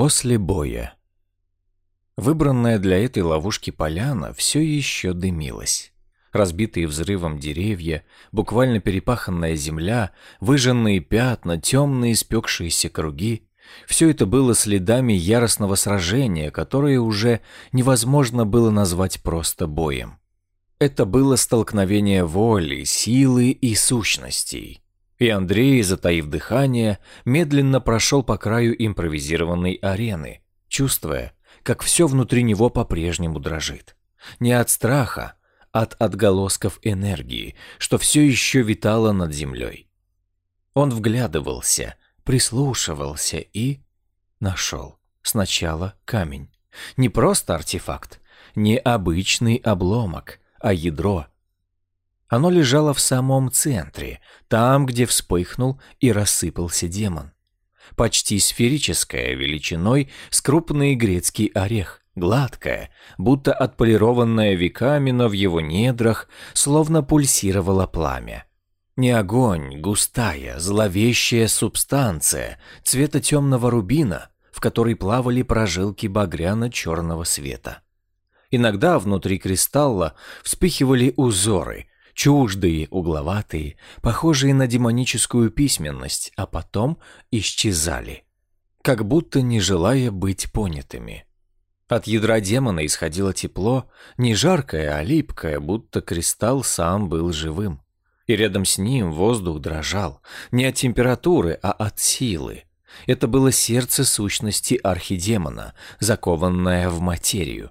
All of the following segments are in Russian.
После боя. Выбранная для этой ловушки поляна все еще дымилась. Разбитые взрывом деревья, буквально перепаханная земля, выжженные пятна, темные спекшиеся круги — все это было следами яростного сражения, которое уже невозможно было назвать просто боем. Это было столкновение воли, силы и сущностей. И Андрей, затаив дыхание, медленно прошел по краю импровизированной арены, чувствуя, как все внутри него по-прежнему дрожит. Не от страха, от отголосков энергии, что все еще витало над землей. Он вглядывался, прислушивался и... нашел. Сначала камень. Не просто артефакт, не обычный обломок, а ядро. Оно лежало в самом центре, там, где вспыхнул и рассыпался демон. Почти сферическое величиной с крупный грецкий орех, гладкое, будто отполированное веками, но в его недрах словно пульсировало пламя. Не огонь, густая, зловещая субстанция цвета темного рубина, в которой плавали прожилки багряно-черного света. Иногда внутри кристалла вспыхивали узоры, чуждые, угловатые, похожие на демоническую письменность, а потом исчезали, как будто не желая быть понятыми. От ядра демона исходило тепло, не жаркое, а липкое, будто кристалл сам был живым. И рядом с ним воздух дрожал, не от температуры, а от силы. Это было сердце сущности архидемона, закованное в материю.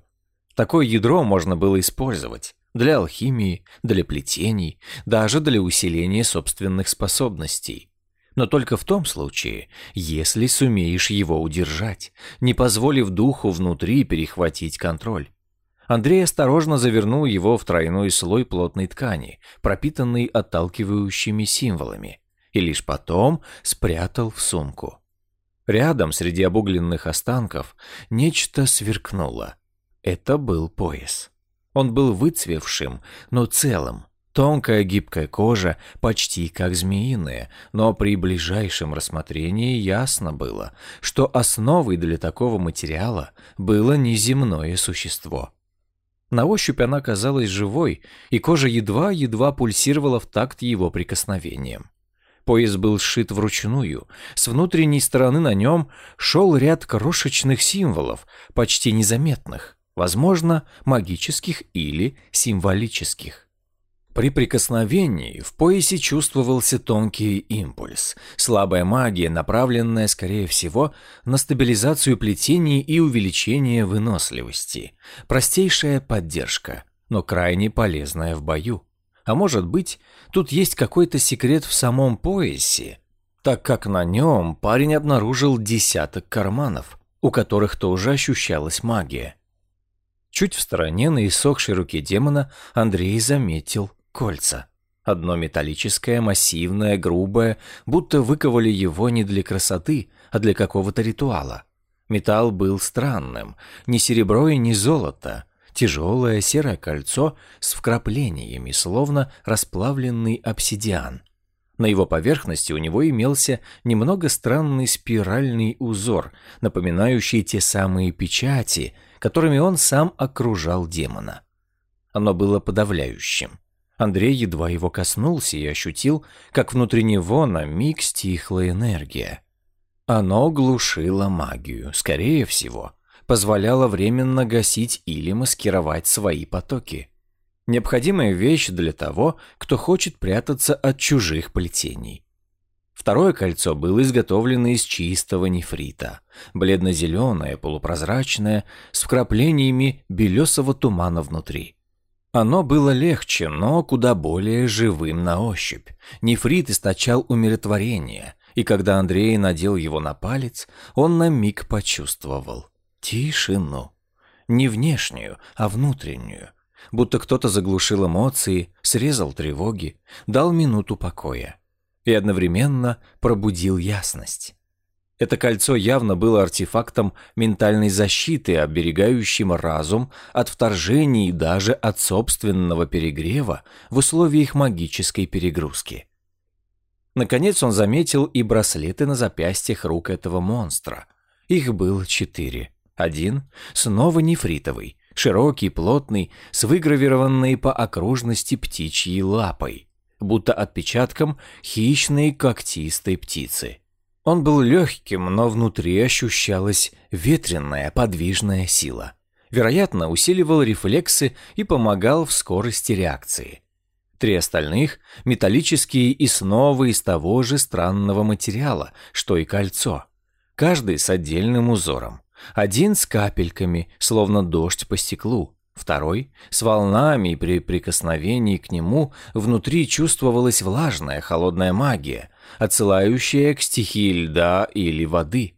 Такое ядро можно было использовать для алхимии, для плетений, даже для усиления собственных способностей. Но только в том случае, если сумеешь его удержать, не позволив духу внутри перехватить контроль. Андрей осторожно завернул его в тройной слой плотной ткани, пропитанный отталкивающими символами, и лишь потом спрятал в сумку. Рядом, среди обугленных останков, нечто сверкнуло. Это был пояс. Он был выцвевшим, но целым. Тонкая гибкая кожа, почти как змеиная, но при ближайшем рассмотрении ясно было, что основой для такого материала было неземное существо. На ощупь она казалась живой, и кожа едва-едва пульсировала в такт его прикосновением. Пояс был сшит вручную, с внутренней стороны на нем шел ряд крошечных символов, почти незаметных возможно, магических или символических. При прикосновении в поясе чувствовался тонкий импульс, слабая магия, направленная, скорее всего, на стабилизацию плетений и увеличение выносливости. Простейшая поддержка, но крайне полезная в бою. А может быть, тут есть какой-то секрет в самом поясе, так как на нем парень обнаружил десяток карманов, у которых тоже ощущалась магия. Чуть в стороне на иссохшей руке демона Андрей заметил кольца. Одно металлическое, массивное, грубое, будто выковали его не для красоты, а для какого-то ритуала. Металл был странным, ни серебро и ни золото. Тяжелое серое кольцо с вкраплениями, словно расплавленный обсидиан. На его поверхности у него имелся немного странный спиральный узор, напоминающий те самые печати, которыми он сам окружал демона. Оно было подавляющим. Андрей едва его коснулся и ощутил, как внутри него на миг стихла энергия. Оно глушило магию, скорее всего, позволяло временно гасить или маскировать свои потоки. Необходимая вещь для того, кто хочет прятаться от чужих плетений. Второе кольцо было изготовлено из чистого нефрита, бледно-зеленое, полупрозрачное, с вкраплениями белесого тумана внутри. Оно было легче, но куда более живым на ощупь. Нефрит источал умиротворение, и когда Андрей надел его на палец, он на миг почувствовал тишину. Не внешнюю, а внутреннюю. Будто кто-то заглушил эмоции, срезал тревоги, дал минуту покоя и одновременно пробудил ясность. Это кольцо явно было артефактом ментальной защиты, оберегающим разум от вторжений и даже от собственного перегрева в условиях магической перегрузки. Наконец он заметил и браслеты на запястьях рук этого монстра. Их было четыре. Один снова нефритовый, широкий, плотный, с выгравированной по окружности птичьей лапой, будто отпечатком хищной когтистой птицы. Он был легким, но внутри ощущалась ветреная, подвижная сила. Вероятно, усиливал рефлексы и помогал в скорости реакции. Три остальных – металлические и снова из того же странного материала, что и кольцо. Каждый с отдельным узором. Один с капельками, словно дождь по стеклу. Второй с волнами, при прикосновении к нему внутри чувствовалась влажная холодная магия, отсылающая к стихии льда или воды.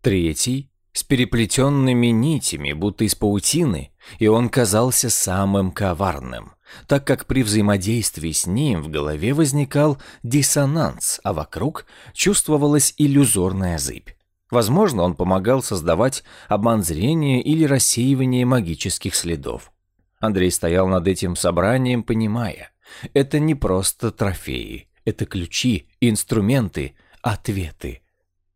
Третий с переплетенными нитями, будто из паутины, и он казался самым коварным, так как при взаимодействии с ним в голове возникал диссонанс, а вокруг чувствовалась иллюзорная зыбь. Возможно, он помогал создавать обман зрения или рассеивание магических следов. Андрей стоял над этим собранием, понимая, это не просто трофеи, это ключи, инструменты, ответы.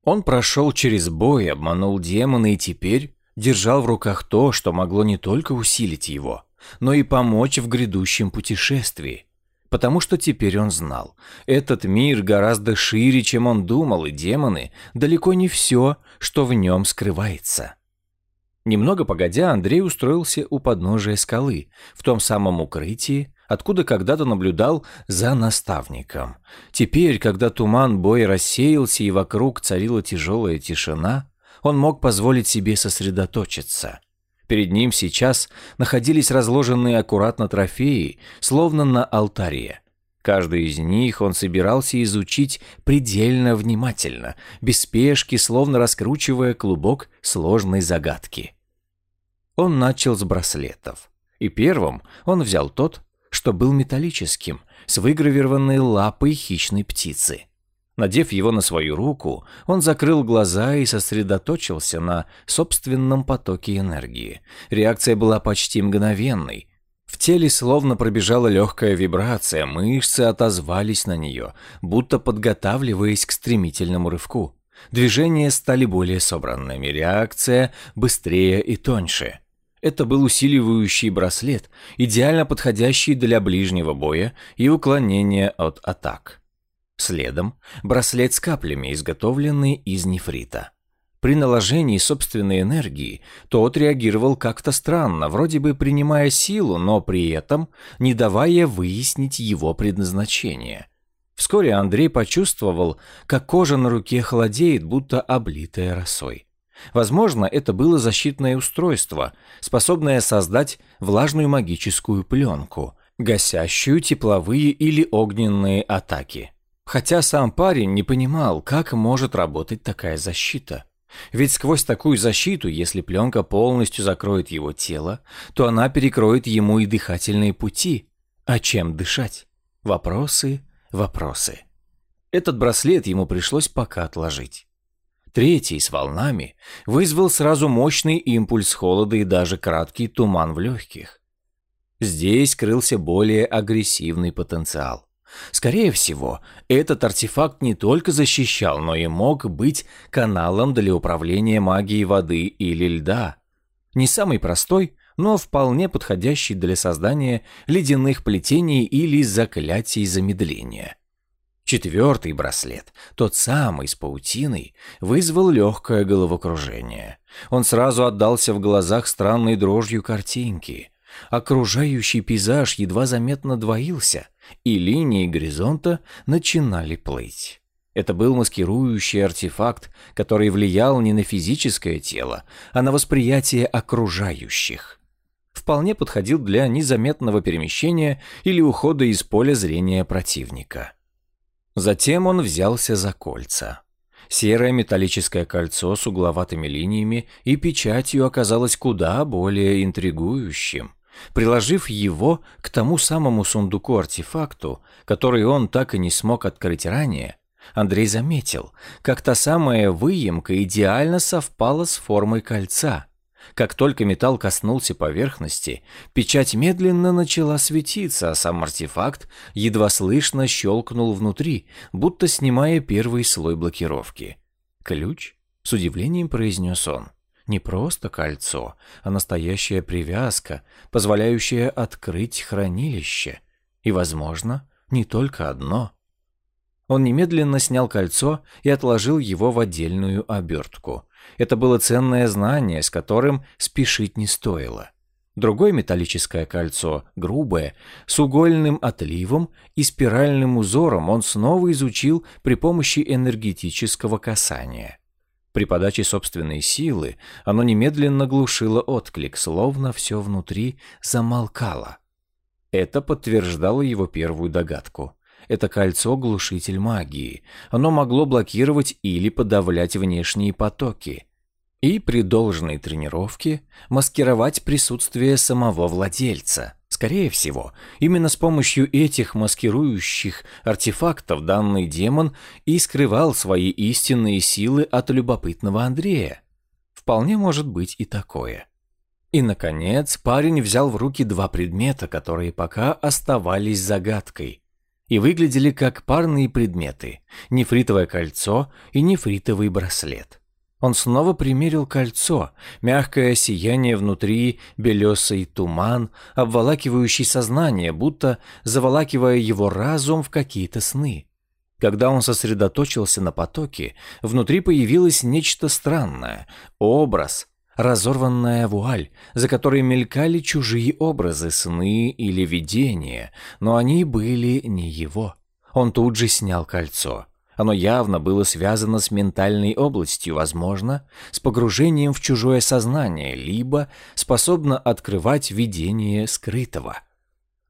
Он прошел через бой, обманул демона и теперь держал в руках то, что могло не только усилить его, но и помочь в грядущем путешествии потому что теперь он знал. Этот мир гораздо шире, чем он думал, и демоны далеко не все, что в нем скрывается. Немного погодя, Андрей устроился у подножия скалы, в том самом укрытии, откуда когда-то наблюдал за наставником. Теперь, когда туман боя рассеялся и вокруг царила тяжелая тишина, он мог позволить себе сосредоточиться – Перед ним сейчас находились разложенные аккуратно трофеи, словно на алтаре. Каждый из них он собирался изучить предельно внимательно, без спешки, словно раскручивая клубок сложной загадки. Он начал с браслетов. И первым он взял тот, что был металлическим, с выгравированной лапой хищной птицы. Надев его на свою руку, он закрыл глаза и сосредоточился на собственном потоке энергии. Реакция была почти мгновенной. В теле словно пробежала легкая вибрация, мышцы отозвались на нее, будто подготавливаясь к стремительному рывку. Движения стали более собранными, реакция быстрее и тоньше. Это был усиливающий браслет, идеально подходящий для ближнего боя и уклонения от атак. Следом браслет с каплями, изготовленный из нефрита. При наложении собственной энергии тот реагировал как-то странно, вроде бы принимая силу, но при этом не давая выяснить его предназначение. Вскоре Андрей почувствовал, как кожа на руке холодеет, будто облитая росой. Возможно, это было защитное устройство, способное создать влажную магическую пленку, гасящую тепловые или огненные атаки. Хотя сам парень не понимал, как может работать такая защита. Ведь сквозь такую защиту, если пленка полностью закроет его тело, то она перекроет ему и дыхательные пути. А чем дышать? Вопросы, вопросы. Этот браслет ему пришлось пока отложить. Третий с волнами вызвал сразу мощный импульс холода и даже краткий туман в легких. Здесь крылся более агрессивный потенциал. Скорее всего, этот артефакт не только защищал, но и мог быть каналом для управления магией воды или льда. Не самый простой, но вполне подходящий для создания ледяных плетений или заклятий замедления. Четвертый браслет, тот самый с паутиной, вызвал легкое головокружение. Он сразу отдался в глазах странной дрожью картинки. Окружающий пейзаж едва заметно двоился, и линии горизонта начинали плыть. Это был маскирующий артефакт, который влиял не на физическое тело, а на восприятие окружающих. Вполне подходил для незаметного перемещения или ухода из поля зрения противника. Затем он взялся за кольца. Серое металлическое кольцо с угловатыми линиями и печатью оказалось куда более интригующим. Приложив его к тому самому сундуку-артефакту, который он так и не смог открыть ранее, Андрей заметил, как та самая выемка идеально совпала с формой кольца. Как только металл коснулся поверхности, печать медленно начала светиться, а сам артефакт едва слышно щелкнул внутри, будто снимая первый слой блокировки. Ключ? С удивлением произнес он. Не просто кольцо, а настоящая привязка, позволяющая открыть хранилище. И, возможно, не только одно. Он немедленно снял кольцо и отложил его в отдельную обертку. Это было ценное знание, с которым спешить не стоило. Другое металлическое кольцо, грубое, с угольным отливом и спиральным узором он снова изучил при помощи энергетического касания. При подаче собственной силы оно немедленно глушило отклик, словно все внутри замолкало. Это подтверждало его первую догадку. Это кольцо – глушитель магии. Оно могло блокировать или подавлять внешние потоки – и при должной тренировке маскировать присутствие самого владельца. Скорее всего, именно с помощью этих маскирующих артефактов данный демон и скрывал свои истинные силы от любопытного Андрея. Вполне может быть и такое. И, наконец, парень взял в руки два предмета, которые пока оставались загадкой и выглядели как парные предметы – нефритовое кольцо и нефритовый браслет. Он снова примерил кольцо, мягкое сияние внутри, белесый туман, обволакивающий сознание, будто заволакивая его разум в какие-то сны. Когда он сосредоточился на потоке, внутри появилось нечто странное — образ, разорванная вуаль, за которой мелькали чужие образы, сны или видения, но они были не его. Он тут же снял кольцо — оно явно было связано с ментальной областью, возможно, с погружением в чужое сознание, либо способно открывать видение скрытого.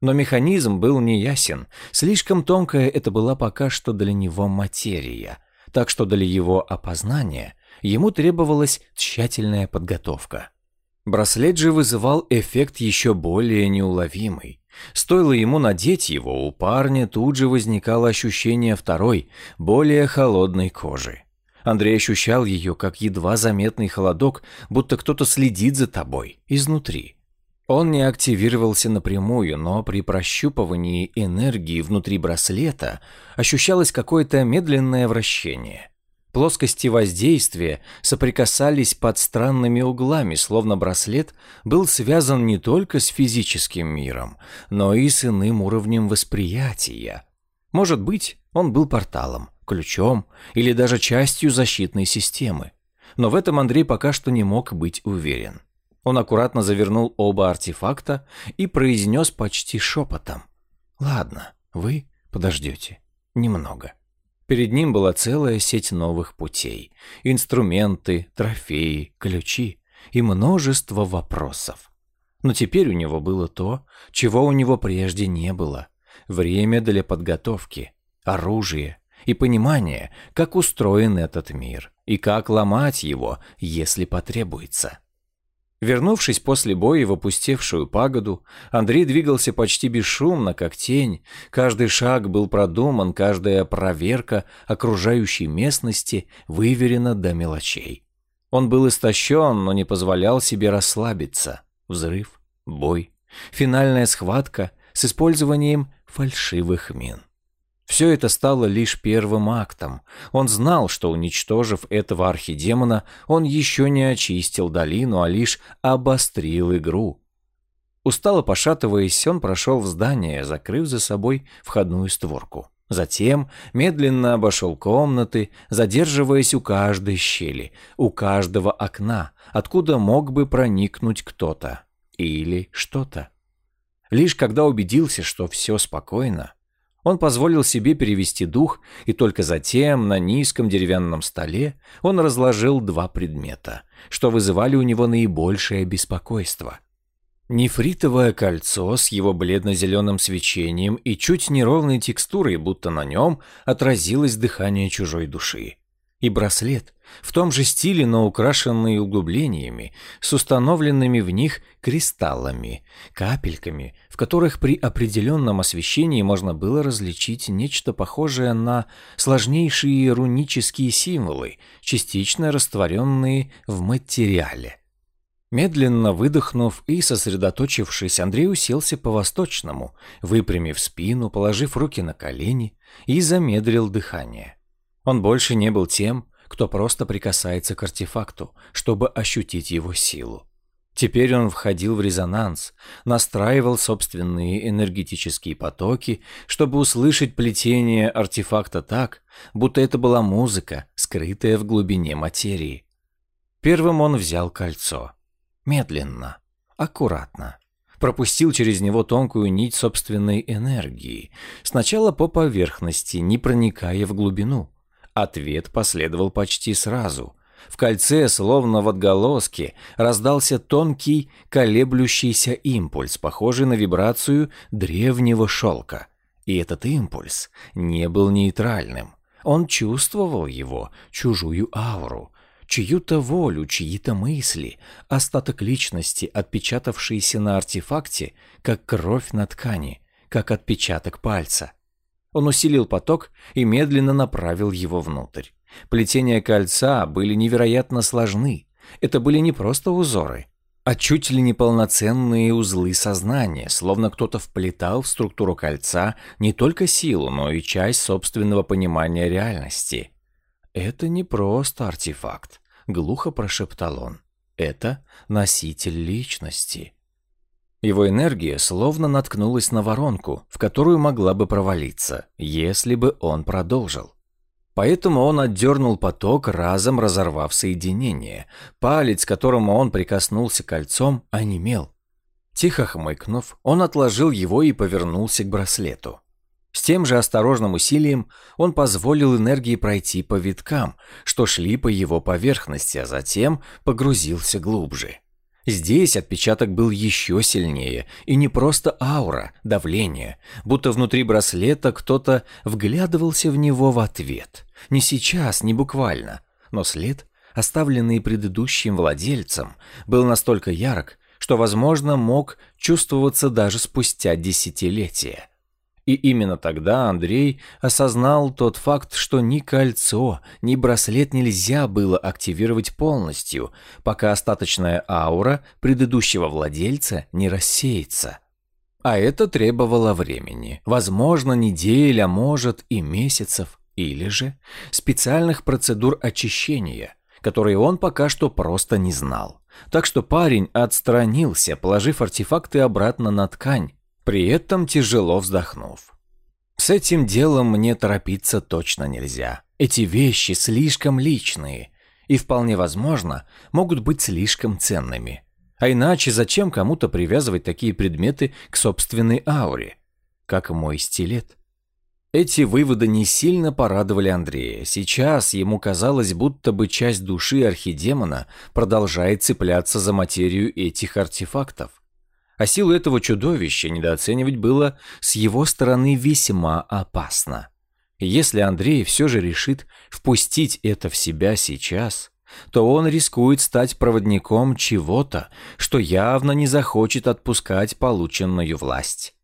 Но механизм был неясен, слишком тонкая это была пока что для него материя, так что для его опознания ему требовалась тщательная подготовка. Браслет же вызывал эффект еще более неуловимый. Стоило ему надеть его, у парня тут же возникало ощущение второй, более холодной кожи. Андрей ощущал ее как едва заметный холодок, будто кто-то следит за тобой изнутри. Он не активировался напрямую, но при прощупывании энергии внутри браслета ощущалось какое-то медленное вращение. Плоскости воздействия соприкасались под странными углами, словно браслет был связан не только с физическим миром, но и с иным уровнем восприятия. Может быть, он был порталом, ключом или даже частью защитной системы. Но в этом Андрей пока что не мог быть уверен. Он аккуратно завернул оба артефакта и произнес почти шепотом. «Ладно, вы подождете. Немного». Перед ним была целая сеть новых путей. Инструменты, трофеи, ключи и множество вопросов. Но теперь у него было то, чего у него прежде не было. Время для подготовки, оружие и понимание, как устроен этот мир и как ломать его, если потребуется. Вернувшись после боя в опустевшую пагоду, Андрей двигался почти бесшумно, как тень. Каждый шаг был продуман, каждая проверка окружающей местности выверена до мелочей. Он был истощен, но не позволял себе расслабиться. Взрыв, бой, финальная схватка с использованием фальшивых мин. Все это стало лишь первым актом. Он знал, что, уничтожив этого архидемона, он еще не очистил долину, а лишь обострил игру. Устало пошатываясь, он прошел в здание, закрыв за собой входную створку. Затем медленно обошел комнаты, задерживаясь у каждой щели, у каждого окна, откуда мог бы проникнуть кто-то или что-то. Лишь когда убедился, что все спокойно, он позволил себе перевести дух, и только затем на низком деревянном столе он разложил два предмета, что вызывали у него наибольшее беспокойство. Нефритовое кольцо с его бледно-зеленым свечением и чуть неровной текстурой, будто на нем отразилось дыхание чужой души и браслет, в том же стиле, но украшенный углублениями, с установленными в них кристаллами, капельками, в которых при определенном освещении можно было различить нечто похожее на сложнейшие рунические символы, частично растворенные в материале. Медленно выдохнув и сосредоточившись, Андрей уселся по-восточному, выпрямив спину, положив руки на колени и замедлил дыхание. Он больше не был тем, кто просто прикасается к артефакту, чтобы ощутить его силу. Теперь он входил в резонанс, настраивал собственные энергетические потоки, чтобы услышать плетение артефакта так, будто это была музыка, скрытая в глубине материи. Первым он взял кольцо. Медленно, аккуратно. Пропустил через него тонкую нить собственной энергии, сначала по поверхности, не проникая в глубину. Ответ последовал почти сразу – в кольце, словно в отголоске, раздался тонкий, колеблющийся импульс, похожий на вибрацию древнего шелка. И этот импульс не был нейтральным. Он чувствовал его, чужую ауру, чью-то волю, чьи-то мысли, остаток личности, отпечатавшийся на артефакте, как кровь на ткани, как отпечаток пальца. Он усилил поток и медленно направил его внутрь. Плетения кольца были невероятно сложны. Это были не просто узоры, а чуть ли не полноценные узлы сознания, словно кто-то вплетал в структуру кольца не только силу, но и часть собственного понимания реальности. «Это не просто артефакт», — глухо прошептал он. «Это носитель личности». Его энергия словно наткнулась на воронку, в которую могла бы провалиться, если бы он продолжил. Поэтому он отдернул поток, разом разорвав соединение. Палец, к которому он прикоснулся кольцом, онемел. Тихо хмыкнув, он отложил его и повернулся к браслету. С тем же осторожным усилием он позволил энергии пройти по виткам, что шли по его поверхности, а затем погрузился глубже. Здесь отпечаток был еще сильнее, и не просто аура, давление, будто внутри браслета кто-то вглядывался в него в ответ. Не сейчас, не буквально, но след, оставленный предыдущим владельцем, был настолько ярок, что, возможно, мог чувствоваться даже спустя десятилетия. И именно тогда Андрей осознал тот факт, что ни кольцо, ни браслет нельзя было активировать полностью, пока остаточная аура предыдущего владельца не рассеется. А это требовало времени, возможно, недель, а может и месяцев, или же специальных процедур очищения, которые он пока что просто не знал. Так что парень отстранился, положив артефакты обратно на ткань, при этом тяжело вздохнув. С этим делом мне торопиться точно нельзя. Эти вещи слишком личные и, вполне возможно, могут быть слишком ценными. А иначе зачем кому-то привязывать такие предметы к собственной ауре, как мой стилет? Эти выводы не сильно порадовали Андрея. Сейчас ему казалось, будто бы часть души архидемона продолжает цепляться за материю этих артефактов. А силу этого чудовища недооценивать было с его стороны весьма опасно. Если Андрей все же решит впустить это в себя сейчас, то он рискует стать проводником чего-то, что явно не захочет отпускать полученную власть.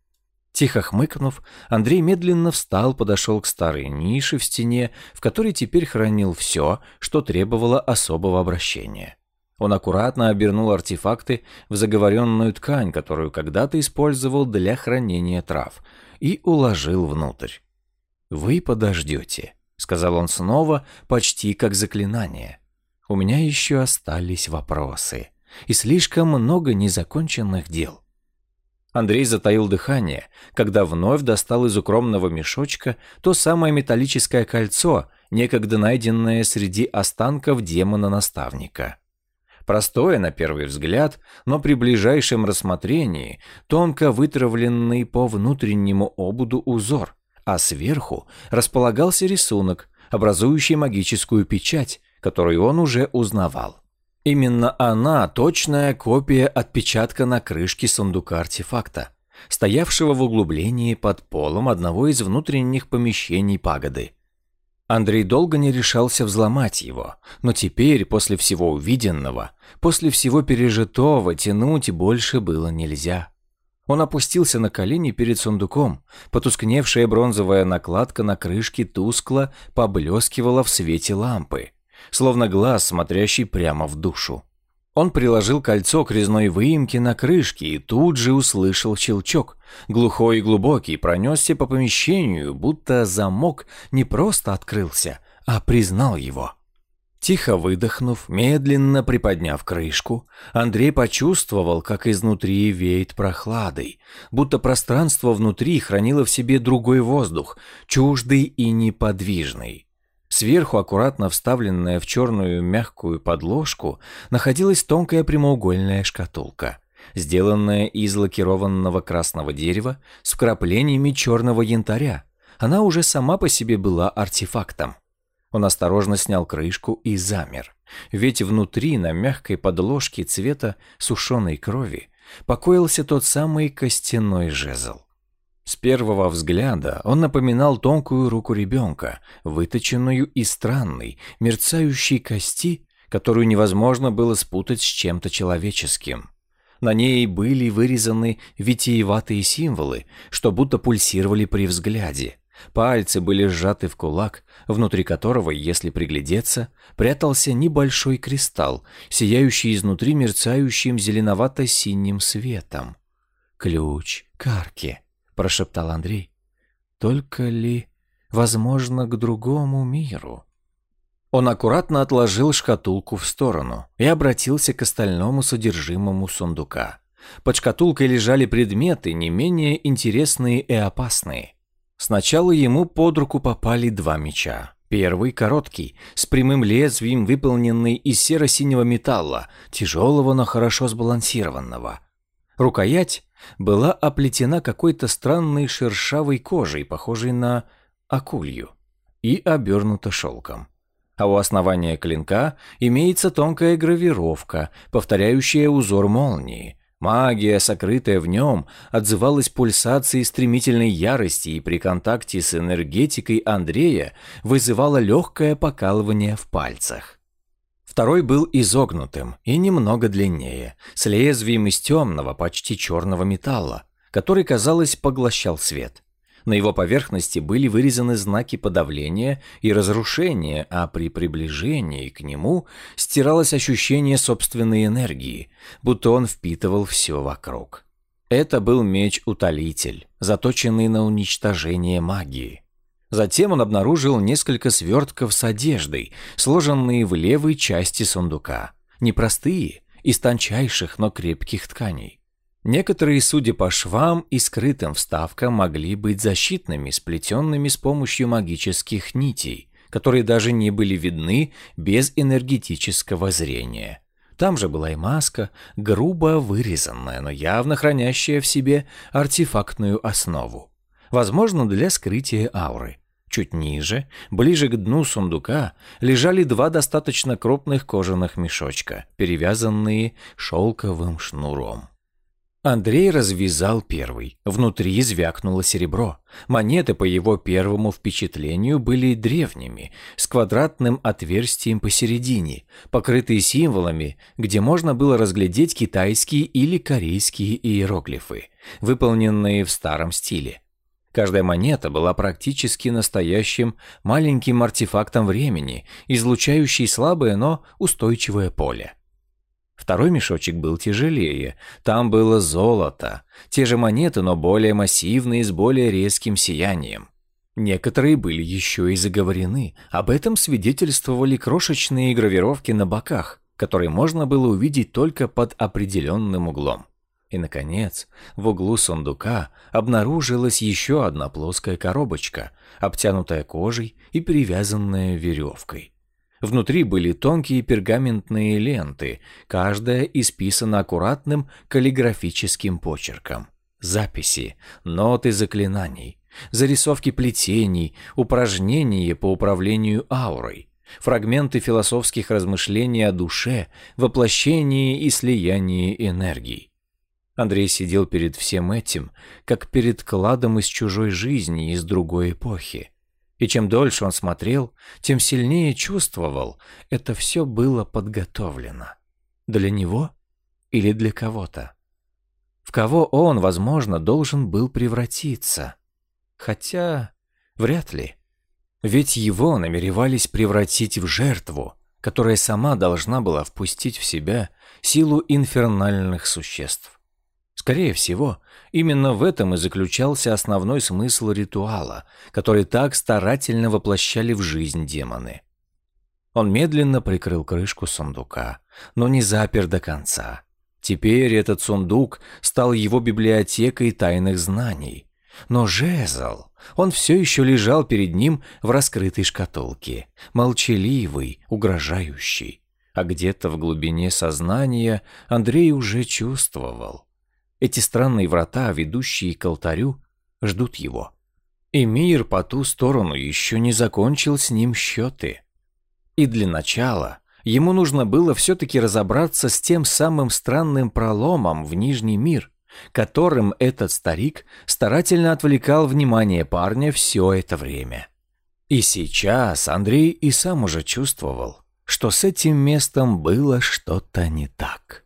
Тихо хмыкнув, Андрей медленно встал, подошел к старой нише в стене, в которой теперь хранил все, что требовало особого обращения. Он аккуратно обернул артефакты в заговоренную ткань, которую когда-то использовал для хранения трав, и уложил внутрь. «Вы подождете», — сказал он снова, почти как заклинание. «У меня еще остались вопросы и слишком много незаконченных дел». Андрей затаил дыхание, когда вновь достал из укромного мешочка то самое металлическое кольцо, некогда найденное среди останков демона-наставника. Простое на первый взгляд, но при ближайшем рассмотрении тонко вытравленный по внутреннему ободу узор, а сверху располагался рисунок, образующий магическую печать, которую он уже узнавал. Именно она точная копия отпечатка на крышке сундука артефакта, стоявшего в углублении под полом одного из внутренних помещений пагоды. Андрей долго не решался взломать его, но теперь, после всего увиденного, после всего пережитого, тянуть больше было нельзя. Он опустился на колени перед сундуком. Потускневшая бронзовая накладка на крышке тускло поблескивала в свете лампы, словно глаз, смотрящий прямо в душу. Он приложил кольцо к резной выемке на крышке и тут же услышал щелчок. Глухой и глубокий пронесся по помещению, будто замок не просто открылся, а признал его. Тихо выдохнув, медленно приподняв крышку, Андрей почувствовал, как изнутри веет прохладой, будто пространство внутри хранило в себе другой воздух, чуждый и неподвижный. Сверху, аккуратно вставленная в черную мягкую подложку, находилась тонкая прямоугольная шкатулка, сделанная из лакированного красного дерева с вкраплениями черного янтаря. Она уже сама по себе была артефактом. Он осторожно снял крышку и замер. Ведь внутри, на мягкой подложке цвета сушеной крови, покоился тот самый костяной жезл. С первого взгляда он напоминал тонкую руку ребенка, выточенную из странной, мерцающей кости, которую невозможно было спутать с чем-то человеческим. На ней были вырезаны витиеватые символы, что будто пульсировали при взгляде. Пальцы были сжаты в кулак, внутри которого, если приглядеться, прятался небольшой кристалл, сияющий изнутри мерцающим зеленовато-синим светом. «Ключ к арке», — прошептал Андрей. «Только ли, возможно, к другому миру?» Он аккуратно отложил шкатулку в сторону и обратился к остальному содержимому сундука. Под шкатулкой лежали предметы не менее интересные и опасные — Сначала ему под руку попали два меча. Первый короткий, с прямым лезвием, выполненный из серо-синего металла, тяжелого, но хорошо сбалансированного. Рукоять была оплетена какой-то странной шершавой кожей, похожей на акулью, и обернута шелком. А у основания клинка имеется тонкая гравировка, повторяющая узор молнии, Магия, сокрытая в нем, отзывалась пульсацией стремительной ярости и при контакте с энергетикой Андрея вызывала легкое покалывание в пальцах. Второй был изогнутым и немного длиннее, с лезвием из темного, почти черного металла, который, казалось, поглощал свет. На его поверхности были вырезаны знаки подавления и разрушения, а при приближении к нему стиралось ощущение собственной энергии, будто он впитывал все вокруг. Это был меч-утолитель, заточенный на уничтожение магии. Затем он обнаружил несколько свертков с одеждой, сложенные в левой части сундука. Непростые, из тончайших, но крепких тканей. Некоторые, судя по швам и скрытым вставкам, могли быть защитными, сплетенными с помощью магических нитей, которые даже не были видны без энергетического зрения. Там же была и маска, грубо вырезанная, но явно хранящая в себе артефактную основу. Возможно, для скрытия ауры. Чуть ниже, ближе к дну сундука, лежали два достаточно крупных кожаных мешочка, перевязанные шелковым шнуром. Андрей развязал первый. Внутри звякнуло серебро. Монеты, по его первому впечатлению, были древними, с квадратным отверстием посередине, покрытые символами, где можно было разглядеть китайские или корейские иероглифы, выполненные в старом стиле. Каждая монета была практически настоящим маленьким артефактом времени, излучающий слабое, но устойчивое поле. Второй мешочек был тяжелее. Там было золото. Те же монеты, но более массивные, с более резким сиянием. Некоторые были еще и заговорены. Об этом свидетельствовали крошечные гравировки на боках, которые можно было увидеть только под определенным углом. И, наконец, в углу сундука обнаружилась еще одна плоская коробочка, обтянутая кожей и перевязанная веревкой. Внутри были тонкие пергаментные ленты, каждая исписана аккуратным каллиграфическим почерком. Записи, ноты заклинаний, зарисовки плетений, упражнения по управлению аурой, фрагменты философских размышлений о душе, воплощении и слиянии энергий. Андрей сидел перед всем этим, как перед кладом из чужой жизни, из другой эпохи. И чем дольше он смотрел, тем сильнее чувствовал, это все было подготовлено. Для него или для кого-то. В кого он, возможно, должен был превратиться. Хотя, вряд ли. Ведь его намеревались превратить в жертву, которая сама должна была впустить в себя силу инфернальных существ. Скорее всего, именно в этом и заключался основной смысл ритуала, который так старательно воплощали в жизнь демоны. Он медленно прикрыл крышку сундука, но не запер до конца. Теперь этот сундук стал его библиотекой тайных знаний. Но жезл, он все еще лежал перед ним в раскрытой шкатулке, молчаливый, угрожающий. А где-то в глубине сознания Андрей уже чувствовал. Эти странные врата, ведущие к алтарю, ждут его. И мир по ту сторону еще не закончил с ним счеты. И для начала ему нужно было все-таки разобраться с тем самым странным проломом в Нижний мир, которым этот старик старательно отвлекал внимание парня все это время. И сейчас Андрей и сам уже чувствовал, что с этим местом было что-то не так.